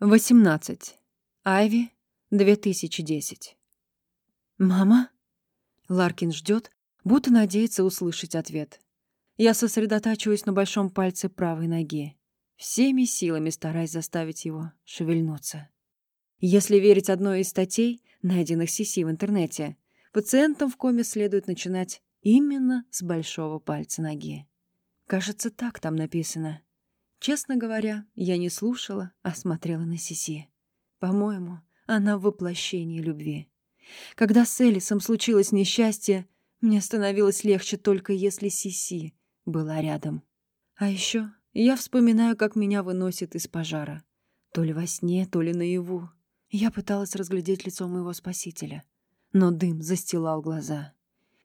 18. Айви, 2010. «Мама?» Ларкин ждет, будто надеется услышать ответ. Я сосредотачиваюсь на большом пальце правой ноги, всеми силами стараясь заставить его шевельнуться. Если верить одной из статей, найденных Сиси в интернете, пациентам в коме следует начинать именно с большого пальца ноги. Кажется, так там написано. Честно говоря, я не слушала, а смотрела на Сиси. По-моему, она в воплощении любви. Когда с Элисом случилось несчастье, мне становилось легче только если Сиси была рядом. А еще я вспоминаю, как меня выносит из пожара. То ли во сне, то ли наяву. Я пыталась разглядеть лицо моего спасителя. Но дым застилал глаза.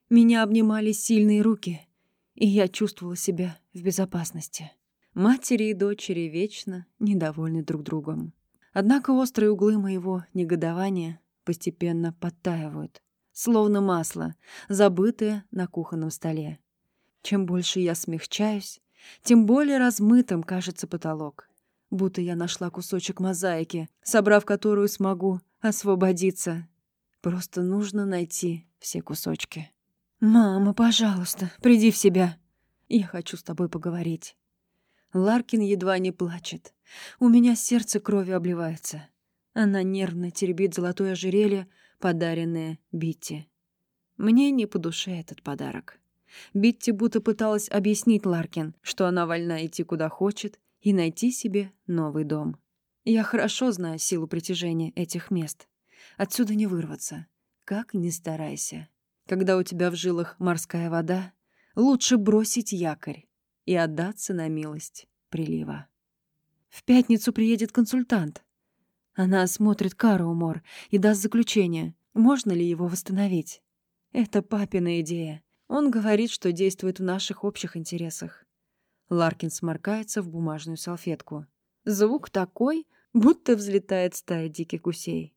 Меня обнимали сильные руки, и я чувствовала себя в безопасности. Матери и дочери вечно недовольны друг другом. Однако острые углы моего негодования постепенно подтаивают, словно масло, забытое на кухонном столе. Чем больше я смягчаюсь, тем более размытым кажется потолок, будто я нашла кусочек мозаики, собрав которую смогу освободиться. Просто нужно найти все кусочки. «Мама, пожалуйста, приди в себя. Я хочу с тобой поговорить». Ларкин едва не плачет. У меня сердце крови обливается. Она нервно теребит золотое ожерелье, подаренное Битти. Мне не по душе этот подарок. Битти будто пыталась объяснить Ларкин, что она вольна идти куда хочет и найти себе новый дом. Я хорошо знаю силу притяжения этих мест. Отсюда не вырваться. Как ни старайся. Когда у тебя в жилах морская вода, лучше бросить якорь и отдаться на милость прилива. В пятницу приедет консультант. Она осмотрит Караумор и даст заключение, можно ли его восстановить. Это папина идея. Он говорит, что действует в наших общих интересах. Ларкин сморкается в бумажную салфетку. Звук такой, будто взлетает стая диких гусей.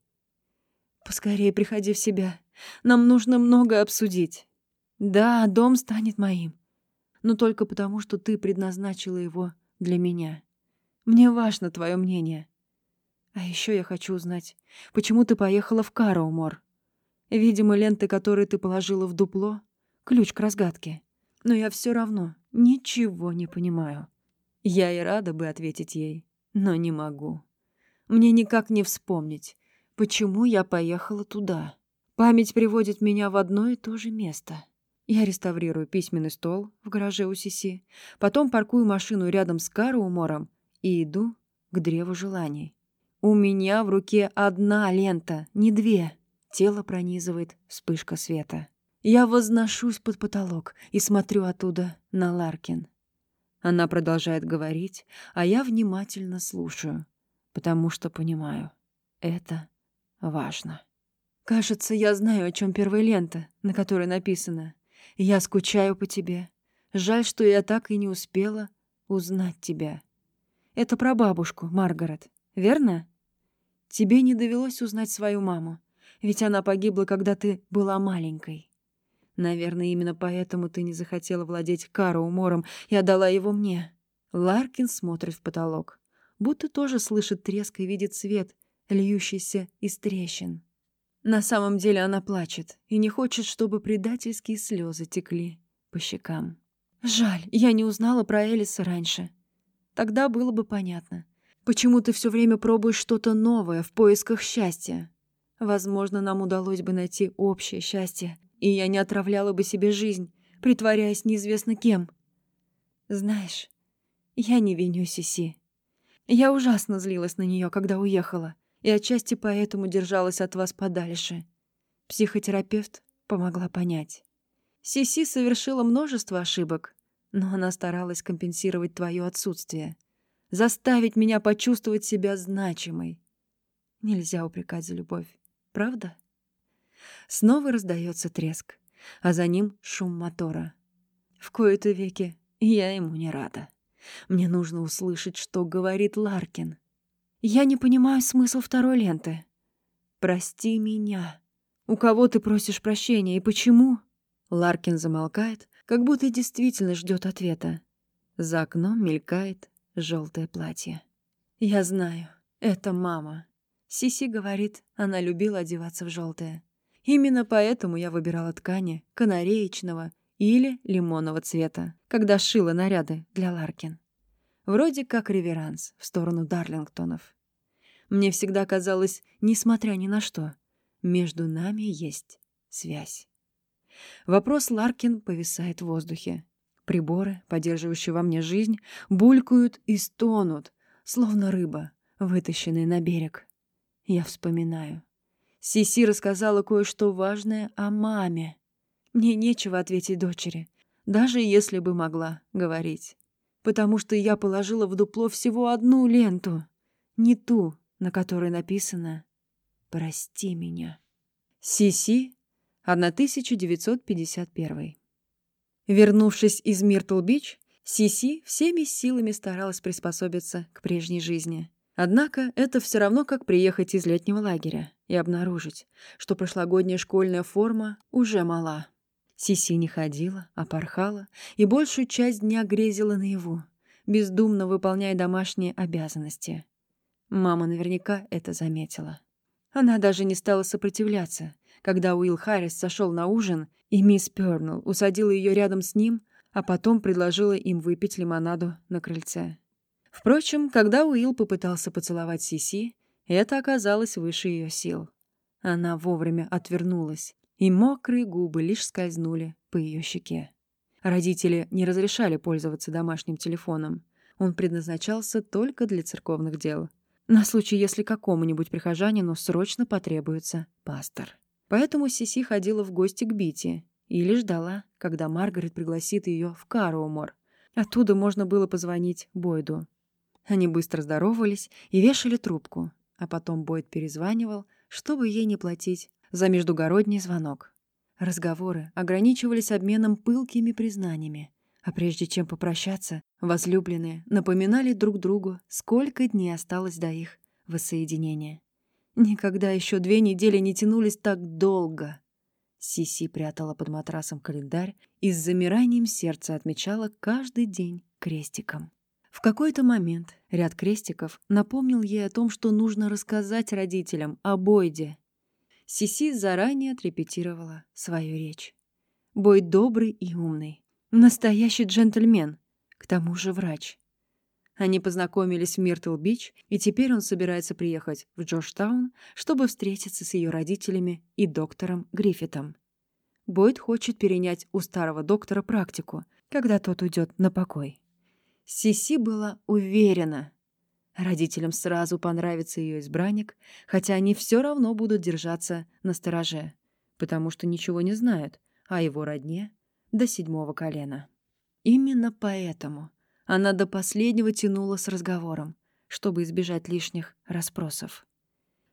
«Поскорее приходи в себя. Нам нужно много обсудить. Да, дом станет моим но только потому, что ты предназначила его для меня. Мне важно твое мнение. А еще я хочу узнать, почему ты поехала в Караумор. Видимо, ленты, которые ты положила в дупло, ключ к разгадке. Но я все равно ничего не понимаю. Я и рада бы ответить ей, но не могу. Мне никак не вспомнить, почему я поехала туда. Память приводит меня в одно и то же место. Я реставрирую письменный стол в гараже у Сиси, потом паркую машину рядом с Караумором и иду к древу желаний. У меня в руке одна лента, не две. Тело пронизывает вспышка света. Я возношусь под потолок и смотрю оттуда на Ларкин. Она продолжает говорить, а я внимательно слушаю, потому что понимаю, это важно. Кажется, я знаю, о чем первая лента, на которой написано я скучаю по тебе. Жаль, что я так и не успела узнать тебя. Это про бабушку, Маргарет, верно? Тебе не довелось узнать свою маму, ведь она погибла, когда ты была маленькой. Наверное, именно поэтому ты не захотела владеть Кару и отдала его мне. Ларкин смотрит в потолок, будто тоже слышит треск и видит свет, льющийся из трещин. На самом деле она плачет и не хочет, чтобы предательские слезы текли по щекам. Жаль, я не узнала про Элиса раньше. Тогда было бы понятно, почему ты все время пробуешь что-то новое в поисках счастья. Возможно, нам удалось бы найти общее счастье, и я не отравляла бы себе жизнь, притворяясь неизвестно кем. Знаешь, я не виню Сиси. Я ужасно злилась на нее, когда уехала и отчасти поэтому держалась от вас подальше. Психотерапевт помогла понять. Сиси совершила множество ошибок, но она старалась компенсировать твое отсутствие, заставить меня почувствовать себя значимой. Нельзя упрекать за любовь, правда? Снова раздается треск, а за ним шум мотора. В кои-то веки я ему не рада. Мне нужно услышать, что говорит Ларкин. Я не понимаю смысл второй ленты. Прости меня. У кого ты просишь прощения и почему? Ларкин замолкает, как будто действительно ждет ответа. За окном мелькает желтое платье. Я знаю. Это мама. Сиси говорит, она любила одеваться в желтое. Именно поэтому я выбирала ткани канареечного или лимонного цвета, когда шила наряды для Ларкин. Вроде как реверанс в сторону Дарлингтонов. Мне всегда казалось, несмотря ни на что, между нами есть связь. Вопрос Ларкин повисает в воздухе. Приборы, поддерживающие во мне жизнь, булькают и стонут, словно рыба, вытащенная на берег. Я вспоминаю. Сиси рассказала кое-что важное о маме. Мне нечего ответить дочери, даже если бы могла говорить. Потому что я положила в дупло всего одну ленту, не ту, на которой написано «Прости меня». Сиси, 1951. Вернувшись из Миртл-Бич, Сиси всеми силами старалась приспособиться к прежней жизни. Однако это все равно, как приехать из летнего лагеря и обнаружить, что прошлогодняя школьная форма уже мала. Сиси не ходила, а порхала и большую часть дня грезила наяву, бездумно выполняя домашние обязанности. Мама наверняка это заметила. Она даже не стала сопротивляться, когда Уилл Харрис сошел на ужин и мисс Пёрнелл усадила ее рядом с ним, а потом предложила им выпить лимонаду на крыльце. Впрочем, когда Уилл попытался поцеловать Сиси, это оказалось выше ее сил. Она вовремя отвернулась, и мокрые губы лишь скользнули по ее щеке. Родители не разрешали пользоваться домашним телефоном. Он предназначался только для церковных дел. На случай, если какому-нибудь прихожанину срочно потребуется пастор. Поэтому Сиси ходила в гости к Бити или ждала, когда Маргарет пригласит ее в Каруумор. Оттуда можно было позвонить Бойду. Они быстро здоровались и вешали трубку, а потом Бойд перезванивал, чтобы ей не платить за междугородний звонок. Разговоры ограничивались обменом пылкими признаниями, а прежде чем попрощаться, возлюбленные напоминали друг другу, сколько дней осталось до их воссоединения. Никогда еще две недели не тянулись так долго. Сиси прятала под матрасом календарь и с замиранием сердца отмечала каждый день крестиком. В какой-то момент ряд крестиков напомнил ей о том, что нужно рассказать родителям о Бойде. Сиси заранее отрепетировала свою речь. Бойд добрый и умный, настоящий джентльмен, к тому же врач. Они познакомились в Миртл-Бич, и теперь он собирается приехать в Джорджтаун, чтобы встретиться с ее родителями и доктором Гриффитом. Бойд хочет перенять у старого доктора практику, когда тот уйдет на покой. Сиси была уверена. Родителям сразу понравится ее избранник, хотя они все равно будут держаться на стороже, потому что ничего не знают о его родне до седьмого колена. Именно поэтому она до последнего тянула с разговором, чтобы избежать лишних расспросов.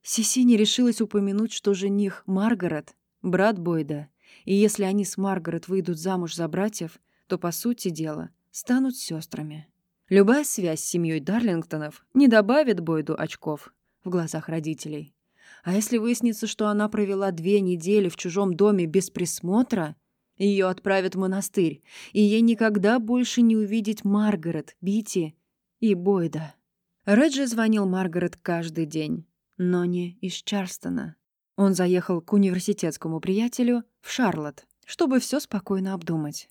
Сиси не решилась упомянуть, что жених Маргарет — брат Бойда, и если они с Маргарет выйдут замуж за братьев, то, по сути дела, станут сестрами. Любая связь с семьей Дарлингтонов не добавит Бойду очков в глазах родителей. А если выяснится, что она провела две недели в чужом доме без присмотра, ее отправят в монастырь, и ей никогда больше не увидеть Маргарет, Бити и Бойда. Реджи звонил Маргарет каждый день, но не из Чарстона. Он заехал к университетскому приятелю в Шарлотт, чтобы все спокойно обдумать.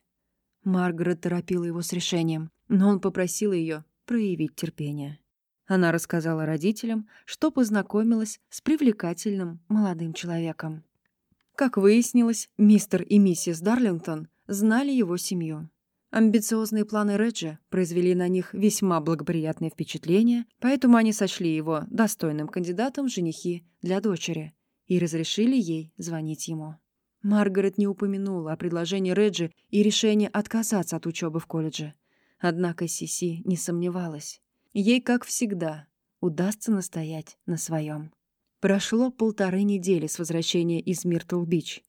Маргарет торопила его с решением, но он попросил ее проявить терпение. Она рассказала родителям, что познакомилась с привлекательным молодым человеком. Как выяснилось, мистер и миссис Дарлингтон знали его семью. Амбициозные планы Реджи произвели на них весьма благоприятное впечатление, поэтому они сочли его достойным кандидатом в женихи для дочери и разрешили ей звонить ему. Маргарет не упомянула о предложении Реджи и решении отказаться от учебы в колледже. Однако Сиси не сомневалась. Ей, как всегда, удастся настоять на своем. Прошло полторы недели с возвращения из Миртл-Бич.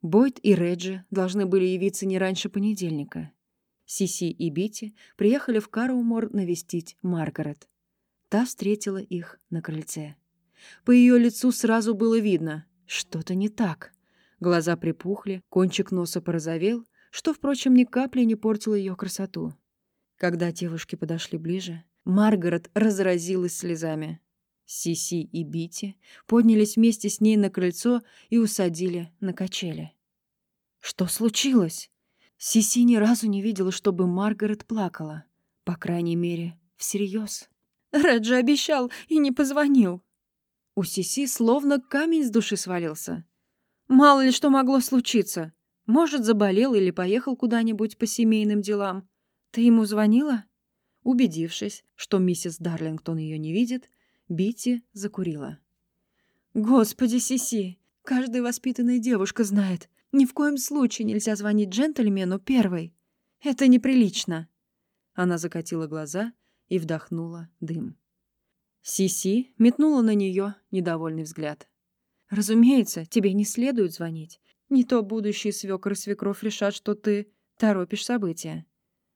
Бойд и Реджи должны были явиться не раньше понедельника. Сиси и Бити приехали в Караумор навестить Маргарет. Та встретила их на крыльце. По ее лицу сразу было видно, что-то не так. Глаза припухли, кончик носа порозовел, что, впрочем, ни капли не портило ее красоту. Когда девушки подошли ближе, Маргарет разразилась слезами. Сиси и Бити поднялись вместе с ней на крыльцо и усадили на качели. Что случилось? Сиси ни разу не видела, чтобы Маргарет плакала. По крайней мере, всерьез. Реджи обещал и не позвонил. У Сиси словно камень с души свалился. Мало ли что могло случиться. Может, заболел или поехал куда-нибудь по семейным делам. Ты ему звонила? Убедившись, что миссис Дарлингтон ее не видит, Бити закурила. «Господи, Сиси, каждая воспитанная девушка знает, ни в коем случае нельзя звонить джентльмену первой. Это неприлично». Она закатила глаза и вдохнула дым. Сиси метнула на нее недовольный взгляд. «Разумеется, тебе не следует звонить. Не то будущий свекр и свекровь решат, что ты торопишь события».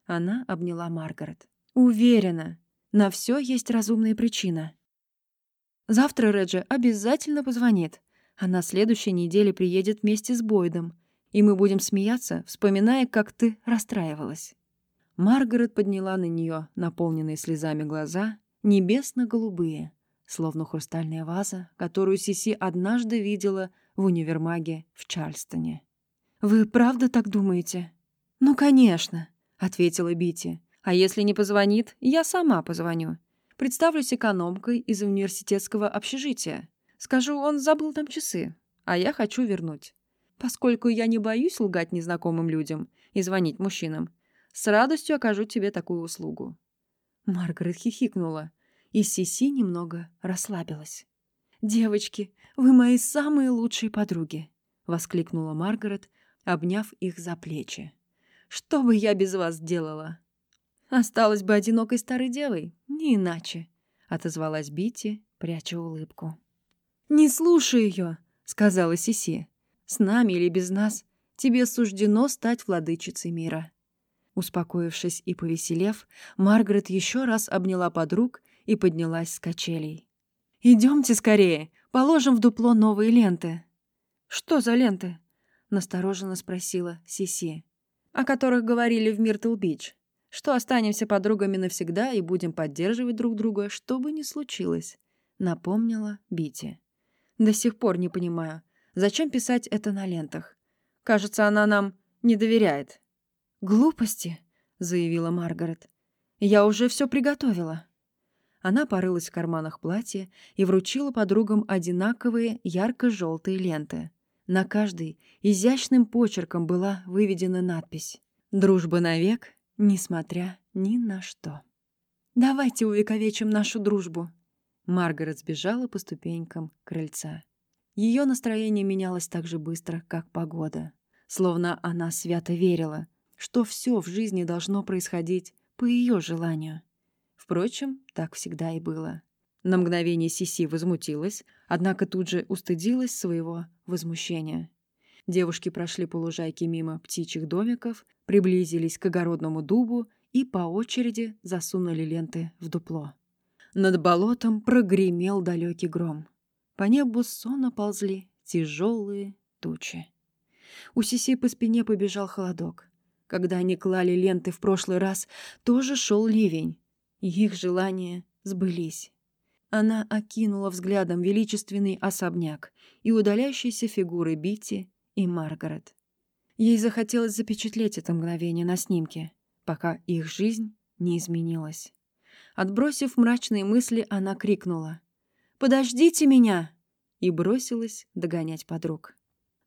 Она обняла Маргарет. «Уверена, на все есть разумная причина. Завтра Реджи обязательно позвонит, а на следующей неделе приедет вместе с Бойдом, и мы будем смеяться, вспоминая, как ты расстраивалась». Маргарет подняла на нее наполненные слезами глаза, небесно-голубые, словно хрустальная ваза, которую Сиси однажды видела в универмаге в Чарльстоне. «Вы правда так думаете?» «Ну, конечно», — ответила Бити. «А если не позвонит, я сама позвоню. Представлюсь экономкой из университетского общежития. Скажу, он забыл там часы, а я хочу вернуть. Поскольку я не боюсь лгать незнакомым людям и звонить мужчинам, с радостью окажу тебе такую услугу». Маргарет хихикнула, и Сиси немного расслабилась. «Девочки, вы мои самые лучшие подруги!» — воскликнула Маргарет, обняв их за плечи. «Что бы я без вас делала?» Осталась бы одинокой старой девой, не иначе, отозвалась Бити, пряча улыбку. Не слушай ее, сказала Сиси. С нами или без нас тебе суждено стать владычицей мира. Успокоившись и повеселев, Маргарет еще раз обняла подруг и поднялась с качелей. «Идемте скорее, положим в дупло новые ленты». «Что за ленты?» — настороженно спросила Сиси. «О которых говорили в Миртл-Бич что останемся подругами навсегда и будем поддерживать друг друга, что бы ни случилось», — напомнила Бити. «До сих пор не понимаю, зачем писать это на лентах? Кажется, она нам не доверяет». «Глупости», — заявила Маргарет. «Я уже все приготовила». Она порылась в карманах платья и вручила подругам одинаковые ярко-желтые ленты. На каждой изящным почерком была выведена надпись «Дружба навек, несмотря ни на что. «Давайте увековечим нашу дружбу!» Маргарет сбежала по ступенькам крыльца. Ее настроение менялось так же быстро, как погода. Словно она свято верила, что все в жизни должно происходить по ее желанию. Впрочем, так всегда и было. На мгновение Сиси возмутилась, однако тут же устыдилась своего возмущения. Девушки прошли по лужайке мимо птичьих домиков, приблизились к огородному дубу и по очереди засунули ленты в дупло. Над болотом прогремел далекий гром. По небу сонно ползли тяжелые тучи. У Сиси по спине побежал холодок. Когда они клали ленты в прошлый раз, тоже шел ливень. Их желания сбылись. Она окинула взглядом величественный особняк и удаляющиеся фигуры Бити и Маргарет. Ей захотелось запечатлеть это мгновение на снимке, пока их жизнь не изменилась. Отбросив мрачные мысли, она крикнула «Подождите меня!» и бросилась догонять подруг.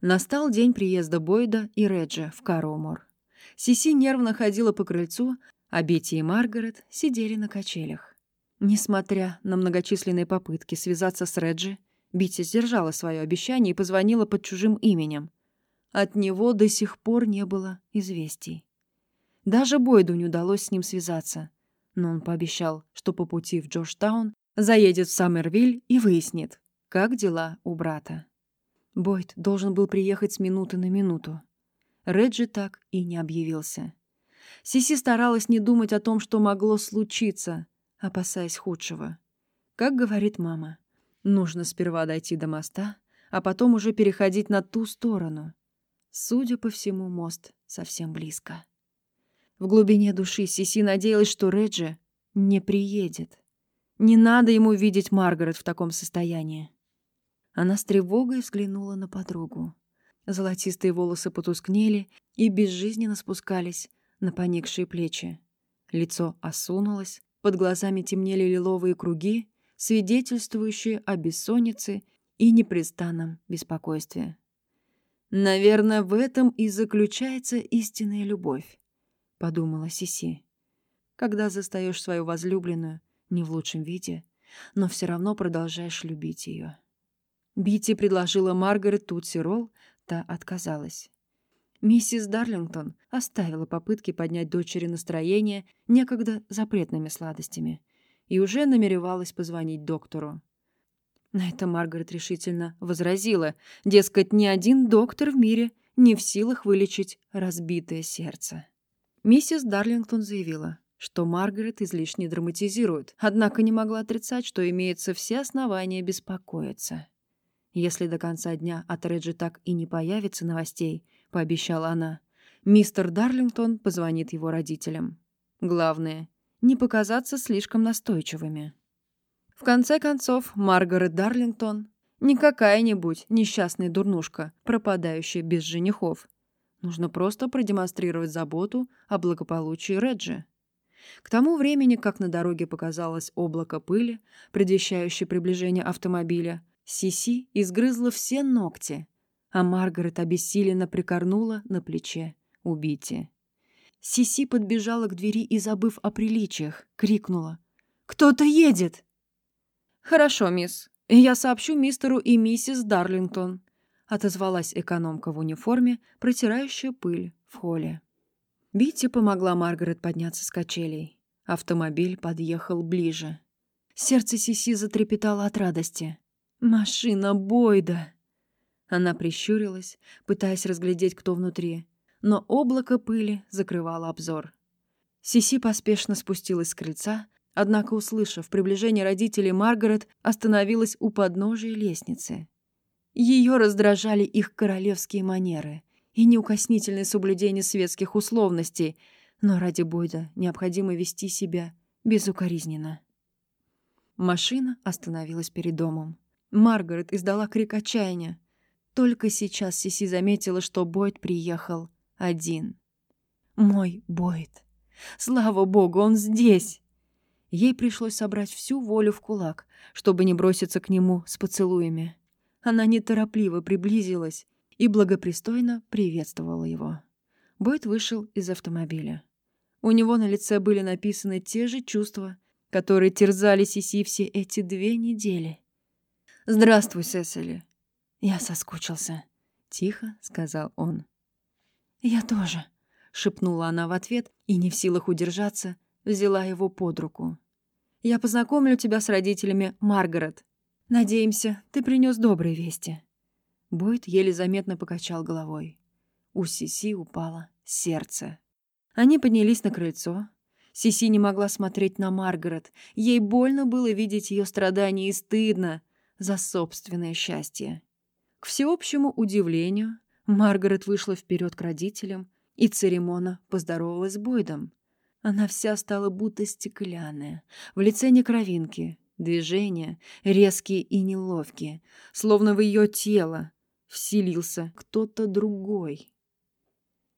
Настал день приезда Бойда и Реджа в Каромор. Сиси нервно ходила по крыльцу, а Бетти и Маргарет сидели на качелях. Несмотря на многочисленные попытки связаться с Реджи, Битти сдержала свое обещание и позвонила под чужим именем. От него до сих пор не было известий. Даже Бойду не удалось с ним связаться, но он пообещал, что по пути в Джорджтаун заедет в Саммервиль и выяснит, как дела у брата. Бойд должен был приехать с минуты на минуту. Реджи так и не объявился. Сиси старалась не думать о том, что могло случиться, опасаясь худшего. Как говорит мама, нужно сперва дойти до моста, а потом уже переходить на ту сторону — Судя по всему, мост совсем близко. В глубине души Сиси надеялась, что Реджи не приедет. Не надо ему видеть Маргарет в таком состоянии. Она с тревогой взглянула на подругу. Золотистые волосы потускнели и безжизненно спускались на поникшие плечи. Лицо осунулось, под глазами темнели лиловые круги, свидетельствующие о бессоннице и непрестанном беспокойстве. «Наверное, в этом и заключается истинная любовь», — подумала Сиси. «Когда застаешь свою возлюбленную, не в лучшем виде, но все равно продолжаешь любить ее». Бити предложила Маргарет Тутси Ролл, та отказалась. Миссис Дарлингтон оставила попытки поднять дочери настроение некогда запретными сладостями и уже намеревалась позвонить доктору. На это Маргарет решительно возразила, дескать, ни один доктор в мире не в силах вылечить разбитое сердце. Миссис Дарлингтон заявила, что Маргарет излишне драматизирует, однако не могла отрицать, что имеются все основания беспокоиться. Если до конца дня от Реджи так и не появится новостей, пообещала она, мистер Дарлингтон позвонит его родителям. Главное — не показаться слишком настойчивыми. В конце концов, Маргарет Дарлингтон не какая-нибудь несчастная дурнушка, пропадающая без женихов. Нужно просто продемонстрировать заботу о благополучии Реджи. К тому времени, как на дороге показалось облако пыли, предвещающее приближение автомобиля, Сиси изгрызла все ногти, а Маргарет обессиленно прикорнула на плече убитие. Сиси подбежала к двери и, забыв о приличиях, крикнула. «Кто-то едет!» «Хорошо, мисс. Я сообщу мистеру и миссис Дарлингтон», — отозвалась экономка в униформе, протирающая пыль в холле. Битти помогла Маргарет подняться с качелей. Автомобиль подъехал ближе. Сердце Сиси затрепетало от радости. «Машина Бойда!» Она прищурилась, пытаясь разглядеть, кто внутри, но облако пыли закрывало обзор. Сиси поспешно спустилась с крыльца, Однако, услышав приближение родителей, Маргарет остановилась у подножия лестницы. Ее раздражали их королевские манеры и неукоснительное соблюдение светских условностей, но ради Бойда необходимо вести себя безукоризненно. Машина остановилась перед домом. Маргарет издала крик отчаяния. Только сейчас Сиси заметила, что Бойд приехал один. «Мой Бойд! Слава богу, он здесь!» Ей пришлось собрать всю волю в кулак, чтобы не броситься к нему с поцелуями. Она неторопливо приблизилась и благопристойно приветствовала его. Бойд вышел из автомобиля. У него на лице были написаны те же чувства, которые терзали Сиси все эти две недели. «Здравствуй, Сесили». «Я соскучился», — тихо сказал он. «Я тоже», — шепнула она в ответ и, не в силах удержаться, взяла его под руку. «Я познакомлю тебя с родителями Маргарет. Надеемся, ты принес добрые вести». Бойд еле заметно покачал головой. У Сиси упало сердце. Они поднялись на крыльцо. Сиси не могла смотреть на Маргарет. Ей больно было видеть ее страдания и стыдно за собственное счастье. К всеобщему удивлению, Маргарет вышла вперед к родителям и церемонно поздоровалась с Бойдом. Она вся стала будто стеклянная, в лице не кровинки, движения резкие и неловкие, словно в ее тело вселился кто-то другой.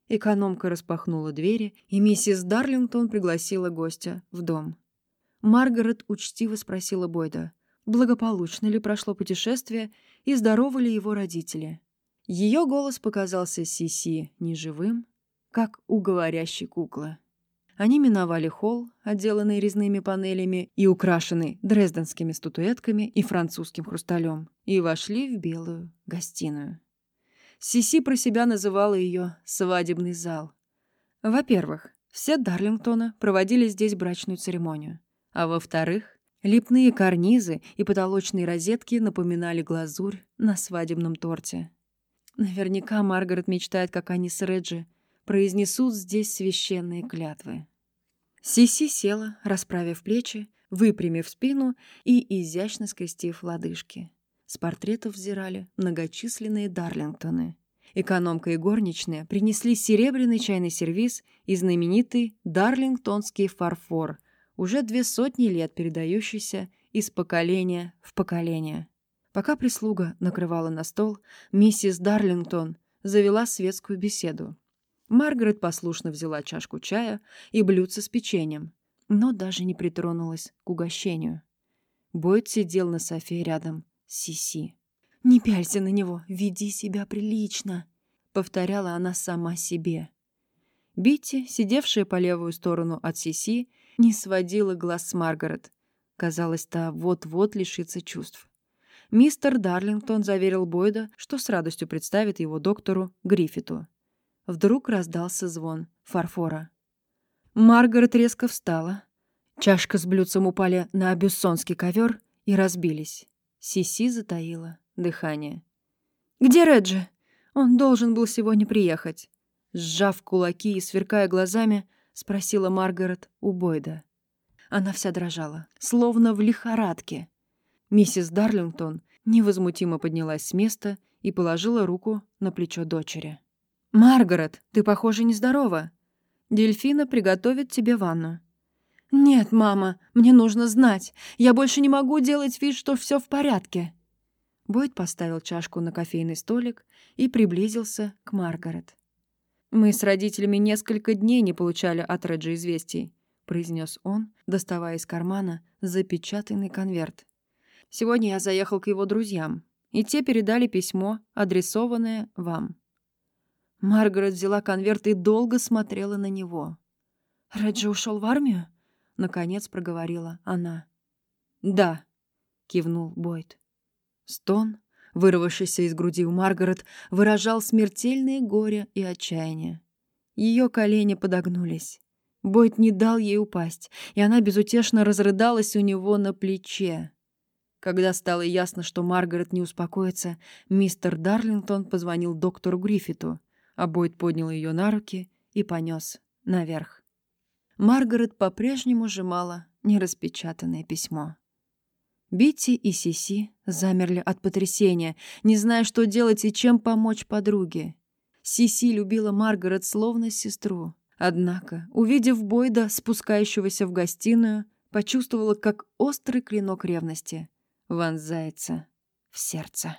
Экономка распахнула двери, и миссис Дарлингтон пригласила гостя в дом. Маргарет учтиво спросила Бойда, благополучно ли прошло путешествие и здоровы ли его родители. Ее голос показался Сиси неживым, как у говорящей куклы. Они миновали холл, отделанный резными панелями и украшенный дрезденскими статуэтками и французским хрусталем, и вошли в белую гостиную. Сиси про себя называла ее «свадебный зал». Во-первых, все Дарлингтона проводили здесь брачную церемонию. А во-вторых, лепные карнизы и потолочные розетки напоминали глазурь на свадебном торте. Наверняка Маргарет мечтает, как они с Реджи произнесут здесь священные клятвы. Сиси села, расправив плечи, выпрямив спину и изящно скрестив лодыжки. С портретов взирали многочисленные Дарлингтоны. Экономка и горничная принесли серебряный чайный сервиз и знаменитый дарлингтонский фарфор, уже две сотни лет передающийся из поколения в поколение. Пока прислуга накрывала на стол, миссис Дарлингтон завела светскую беседу. Маргарет послушно взяла чашку чая и блюдце с печеньем, но даже не притронулась к угощению. Бойд сидел на софе рядом с Сиси. «Не пялься на него, веди себя прилично», — повторяла она сама себе. Битти, сидевшая по левую сторону от Сиси, не сводила глаз с Маргарет. Казалось, та вот-вот лишится чувств. Мистер Дарлингтон заверил Бойда, что с радостью представит его доктору Гриффиту. Вдруг раздался звон фарфора. Маргарет резко встала. Чашка с блюдцем упали на бюссонский ковер и разбились. Сиси затаила дыхание. «Где Реджи? Он должен был сегодня приехать». Сжав кулаки и сверкая глазами, спросила Маргарет у Бойда. Она вся дрожала, словно в лихорадке. Миссис Дарлингтон невозмутимо поднялась с места и положила руку на плечо дочери. «Маргарет, ты, похоже, нездорова. Дельфина приготовит тебе ванну». «Нет, мама, мне нужно знать. Я больше не могу делать вид, что все в порядке». Бойд поставил чашку на кофейный столик и приблизился к Маргарет. «Мы с родителями несколько дней не получали от Реджи известий», — произнес он, доставая из кармана запечатанный конверт. «Сегодня я заехал к его друзьям, и те передали письмо, адресованное вам». Маргарет взяла конверт и долго смотрела на него. «Реджи ушел в армию?» — наконец проговорила она. «Да», — кивнул Бойд. Стон вырвавшийся из груди у Маргарет, выражал смертельное горе и отчаяние. Ее колени подогнулись. Бойт не дал ей упасть, и она безутешно разрыдалась у него на плече. Когда стало ясно, что Маргарет не успокоится, мистер Дарлингтон позвонил доктору Гриффиту, а Бойт поднял ее на руки и понес наверх. Маргарет по-прежнему сжимала нераспечатанное письмо. Битти и Сиси замерли от потрясения, не зная, что делать и чем помочь подруге. Сиси любила Маргарет словно сестру. Однако, увидев Бойда, спускающегося в гостиную, почувствовала, как острый клинок ревности вонзается в сердце.